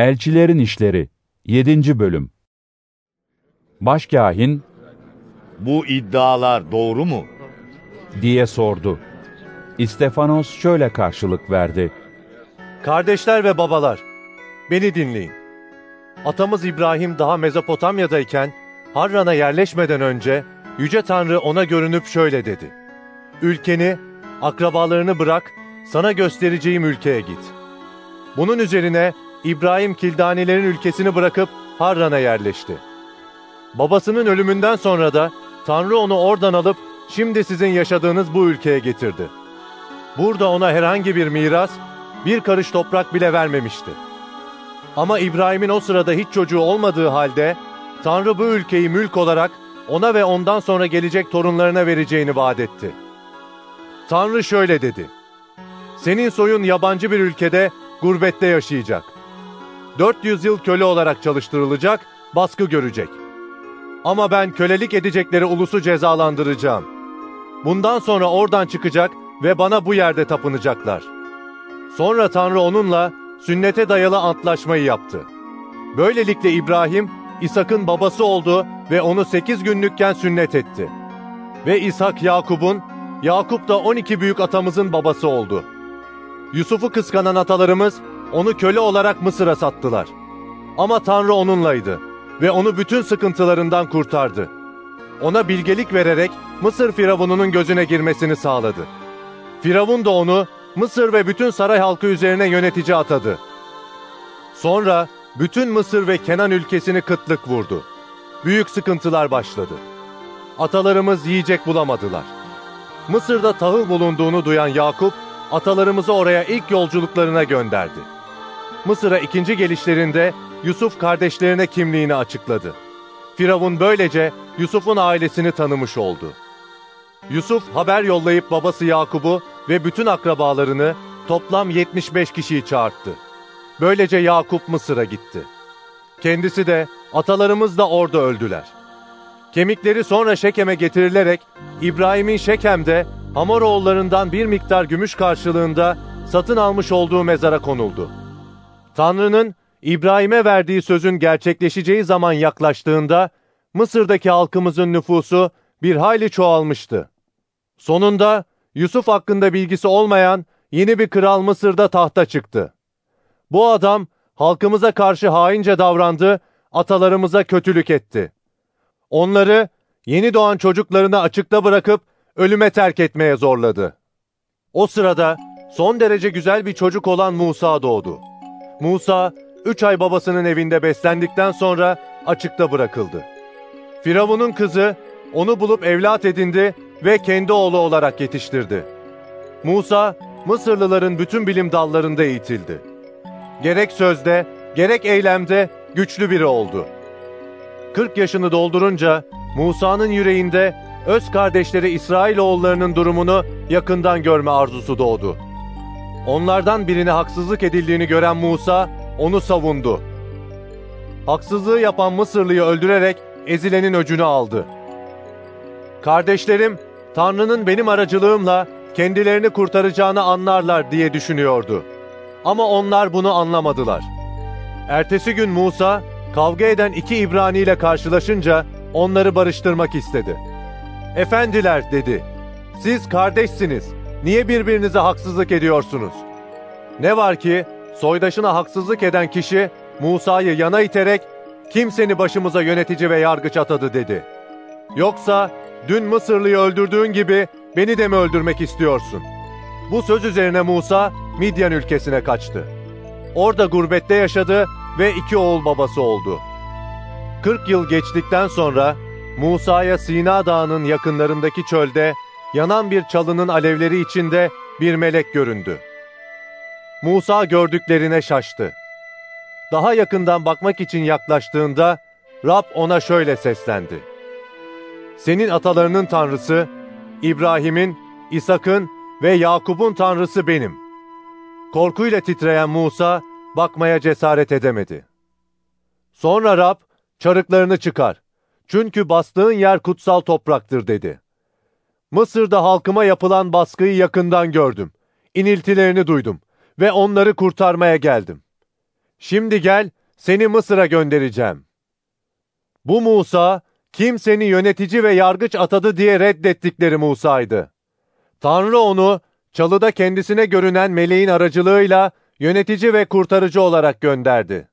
Elçilerin İşleri 7. Bölüm Başkâhin Bu iddialar doğru mu? diye sordu. İstefanos şöyle karşılık verdi. Kardeşler ve babalar, beni dinleyin. Atamız İbrahim daha Mezopotamya'dayken Harran'a yerleşmeden önce Yüce Tanrı ona görünüp şöyle dedi. Ülkeni, akrabalarını bırak, sana göstereceğim ülkeye git. Bunun üzerine İbrahim Kildanilerin ülkesini bırakıp Harran'a yerleşti. Babasının ölümünden sonra da Tanrı onu oradan alıp şimdi sizin yaşadığınız bu ülkeye getirdi. Burada ona herhangi bir miras, bir karış toprak bile vermemişti. Ama İbrahim'in o sırada hiç çocuğu olmadığı halde Tanrı bu ülkeyi mülk olarak ona ve ondan sonra gelecek torunlarına vereceğini vaat etti. Tanrı şöyle dedi. Senin soyun yabancı bir ülkede gurbette yaşayacak. 400 yıl köle olarak çalıştırılacak, baskı görecek. Ama ben kölelik edecekleri ulusu cezalandıracağım. Bundan sonra oradan çıkacak ve bana bu yerde tapınacaklar. Sonra Tanrı onunla sünnete dayalı antlaşmayı yaptı. Böylelikle İbrahim, İshak'ın babası oldu ve onu sekiz günlükken sünnet etti. Ve İshak Yakup'un, Yakup da 12 büyük atamızın babası oldu. Yusuf'u kıskanan atalarımız onu köle olarak Mısır'a sattılar. Ama Tanrı onunlaydı ve onu bütün sıkıntılarından kurtardı. Ona bilgelik vererek Mısır firavununun gözüne girmesini sağladı. Firavun da onu Mısır ve bütün saray halkı üzerine yönetici atadı. Sonra bütün Mısır ve Kenan ülkesini kıtlık vurdu. Büyük sıkıntılar başladı. Atalarımız yiyecek bulamadılar. Mısır'da tahıl bulunduğunu duyan Yakup, atalarımızı oraya ilk yolculuklarına gönderdi. Mısır'a ikinci gelişlerinde Yusuf kardeşlerine kimliğini açıkladı. Firavun böylece Yusuf'un ailesini tanımış oldu. Yusuf haber yollayıp babası Yakup'u ve bütün akrabalarını toplam 75 kişiyi çağırttı. Böylece Yakup Mısır'a gitti. Kendisi de atalarımız da orada öldüler. Kemikleri sonra Şekem'e getirilerek İbrahim'in Şekem'de Hamoroğullarından bir miktar gümüş karşılığında satın almış olduğu mezara konuldu. Tanrı'nın İbrahim'e verdiği sözün gerçekleşeceği zaman yaklaştığında Mısır'daki halkımızın nüfusu bir hayli çoğalmıştı. Sonunda Yusuf hakkında bilgisi olmayan yeni bir kral Mısır'da tahta çıktı. Bu adam halkımıza karşı haince davrandı, atalarımıza kötülük etti. Onları yeni doğan çocuklarını açıkta bırakıp ölüme terk etmeye zorladı. O sırada son derece güzel bir çocuk olan Musa doğdu. Musa, üç ay babasının evinde beslendikten sonra açıkta bırakıldı. Firavun'un kızı onu bulup evlat edindi ve kendi oğlu olarak yetiştirdi. Musa, Mısırlıların bütün bilim dallarında eğitildi. Gerek sözde, gerek eylemde güçlü biri oldu. 40 yaşını doldurunca Musa'nın yüreğinde öz kardeşleri İsrailoğullarının durumunu yakından görme arzusu doğdu. Onlardan birine haksızlık edildiğini gören Musa onu savundu. Haksızlığı yapan Mısırlıyı öldürerek ezilenin öcünü aldı. Kardeşlerim, Tanrı'nın benim aracılığımla kendilerini kurtaracağını anlarlar diye düşünüyordu. Ama onlar bunu anlamadılar. Ertesi gün Musa, kavga eden iki İbrani ile karşılaşınca onları barıştırmak istedi. Efendiler dedi, siz kardeşsiniz, niye birbirinize haksızlık ediyorsunuz? Ne var ki soydaşına haksızlık eden kişi Musa'yı yana iterek kim seni başımıza yönetici ve yargıç atadı dedi. Yoksa dün Mısırlıyı öldürdüğün gibi beni de mi öldürmek istiyorsun? Bu söz üzerine Musa Midyan ülkesine kaçtı. Orada gurbette yaşadı ve iki oğul babası oldu. 40 yıl geçtikten sonra Musa'ya Sina Dağı'nın yakınlarındaki çölde yanan bir çalının alevleri içinde bir melek göründü. Musa gördüklerine şaştı. Daha yakından bakmak için yaklaştığında Rab ona şöyle seslendi. Senin atalarının tanrısı, İbrahim'in, İshak'ın ve Yakup'un tanrısı benim. Korkuyla titreyen Musa bakmaya cesaret edemedi. Sonra Rab, çarıklarını çıkar. Çünkü bastığın yer kutsal topraktır dedi. Mısır'da halkıma yapılan baskıyı yakından gördüm. İniltilerini duydum ve onları kurtarmaya geldim. Şimdi gel, seni Mısır'a göndereceğim. Bu Musa, kim seni yönetici ve yargıç atadı diye reddettikleri Musa'ydı. Tanrı onu, çalıda kendisine görünen meleğin aracılığıyla yönetici ve kurtarıcı olarak gönderdi.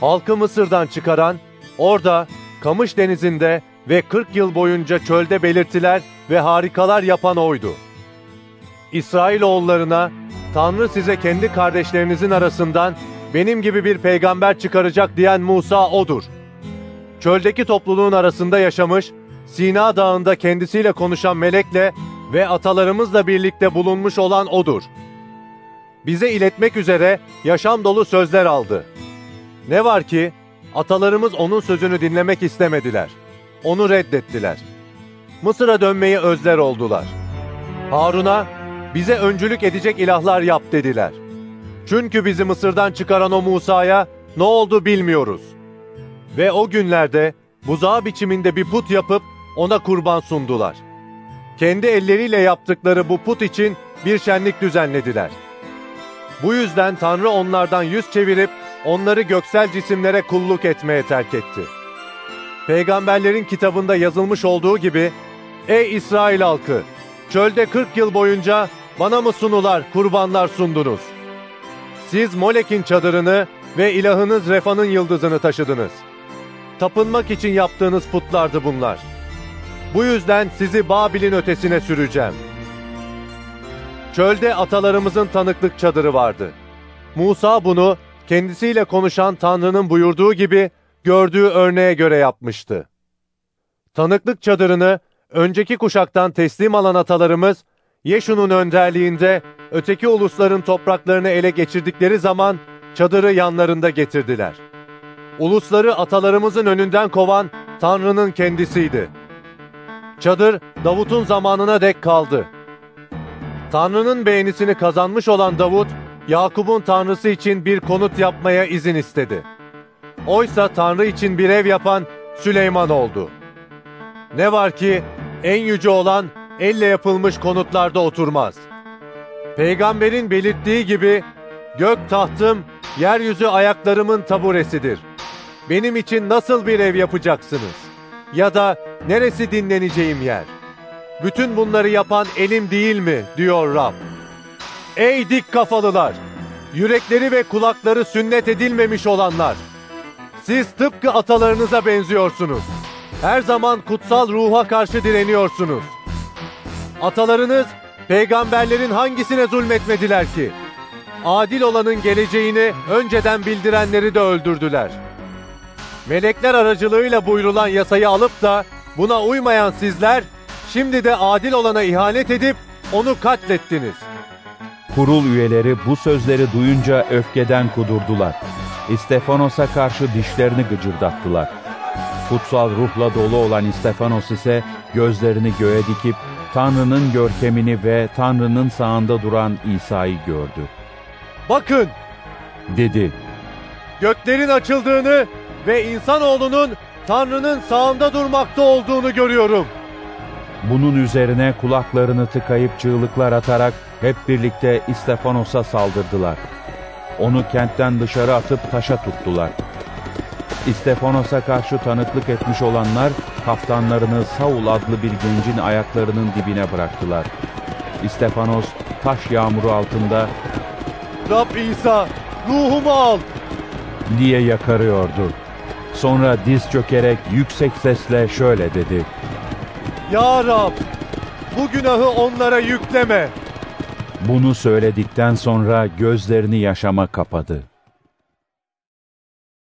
Halkı Mısır'dan çıkaran, orada, Kamış Denizi'nde ve 40 yıl boyunca çölde belirtiler ve harikalar yapan oydu. İsrailoğullarına, Tanrı size kendi kardeşlerinizin arasından benim gibi bir peygamber çıkaracak diyen Musa odur. Çöldeki topluluğun arasında yaşamış, Sina Dağı'nda kendisiyle konuşan melekle ve atalarımızla birlikte bulunmuş olan odur. Bize iletmek üzere yaşam dolu sözler aldı. Ne var ki atalarımız onun sözünü dinlemek istemediler. Onu reddettiler. Mısır'a dönmeyi özler oldular. Harun'a bize öncülük edecek ilahlar yap dediler. Çünkü bizi Mısır'dan çıkaran o Musa'ya ne oldu bilmiyoruz. Ve o günlerde buzağı biçiminde bir put yapıp ona kurban sundular. Kendi elleriyle yaptıkları bu put için bir şenlik düzenlediler. Bu yüzden Tanrı onlardan yüz çevirip onları göksel cisimlere kulluk etmeye terk etti. Peygamberlerin kitabında yazılmış olduğu gibi, Ey İsrail halkı! Çölde 40 yıl boyunca bana mı sunular, kurbanlar sundunuz? Siz Molek'in çadırını ve ilahınız Refa'nın yıldızını taşıdınız. Tapınmak için yaptığınız putlardı bunlar. Bu yüzden sizi Babil'in ötesine süreceğim. Çölde atalarımızın tanıklık çadırı vardı. Musa bunu kendisiyle konuşan Tanrı'nın buyurduğu gibi gördüğü örneğe göre yapmıştı. Tanıklık çadırını önceki kuşaktan teslim alan atalarımız Yeşu'nun önderliğinde öteki ulusların topraklarını ele geçirdikleri zaman çadırı yanlarında getirdiler. Ulusları atalarımızın önünden kovan Tanrı'nın kendisiydi. Çadır Davut'un zamanına dek kaldı. Tanrı'nın beğenisini kazanmış olan Davut, Yakup'un Tanrısı için bir konut yapmaya izin istedi. Oysa Tanrı için bir ev yapan Süleyman oldu. Ne var ki en yüce olan elle yapılmış konutlarda oturmaz. Peygamberin belirttiği gibi gök tahtım, yeryüzü ayaklarımın taburesidir. Benim için nasıl bir ev yapacaksınız? Ya da neresi dinleneceğim yer? Bütün bunları yapan elim değil mi? diyor Rab. Ey dik kafalılar! Yürekleri ve kulakları sünnet edilmemiş olanlar! Siz tıpkı atalarınıza benziyorsunuz. Her zaman kutsal ruha karşı direniyorsunuz. Atalarınız peygamberlerin hangisine zulmetmediler ki? Adil olanın geleceğini önceden bildirenleri de öldürdüler. Melekler aracılığıyla buyrulan yasayı alıp da buna uymayan sizler şimdi de adil olana ihanet edip onu katlettiniz. Kurul üyeleri bu sözleri duyunca öfkeden kudurdular. İstefanos'a karşı dişlerini gıcırdattılar. Kutsal ruhla dolu olan İstefanos ise gözlerini göğe dikip Tanrı'nın görkemini ve Tanrı'nın sağında duran İsa'yı gördü. Bakın Dedi, göklerin açıldığını ve insanoğlunun Tanrı'nın sağında durmakta olduğunu görüyorum. bunun üzerine kulaklarını tıkayıp çığlıklar atarak hep birlikte İstefanos'a saldırdılar. Onu kentten dışarı atıp taşa tuttular. İstefanos'a karşı tanıklık etmiş olanlar kaftanlarını Saul adlı bir gencin ayaklarının dibine bıraktılar. İstefanos taş yağmuru altında Rab İsa, ruhumu al. diye yakarıyordu. Sonra diz çökerek yüksek sesle şöyle dedi. Ya Rab, bu günahı onlara yükleme. Bunu söyledikten sonra gözlerini yaşama kapadı.